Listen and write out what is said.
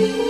you.